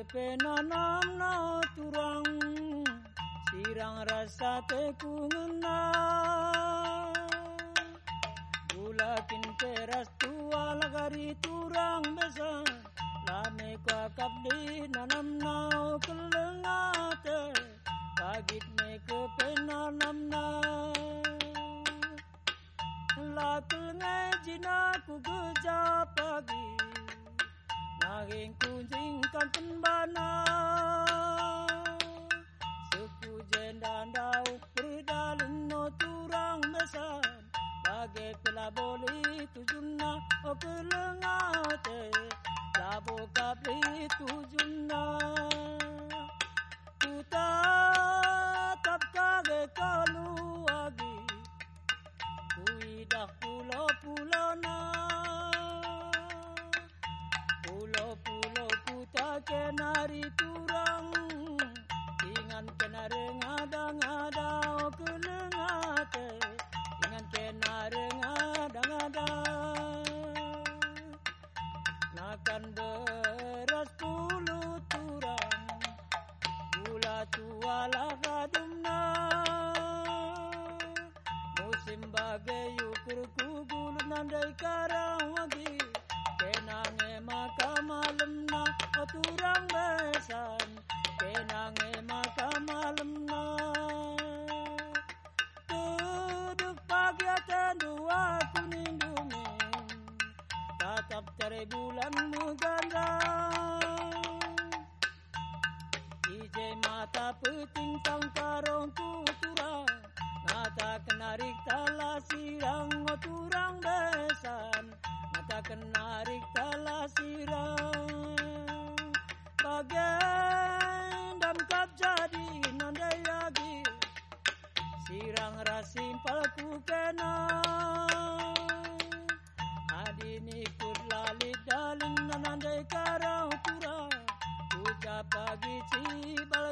kepenanam na turang sirang rasa tekungena Bulakin teras tua lagari turang besa Lame kwa kapdi nanam nao kelengate Kagit me kepenanam na La kelengai jina ku geja pagi Naging kunjing kanten bana. Suku jendandau Berdalun no turang besar. Bagai pelaboli tujuna O kelengate Kurku gulu nandai karawa Kang rasimpel ku kena. Adini kur lali daling nanandai karau pura Uja pagi cibal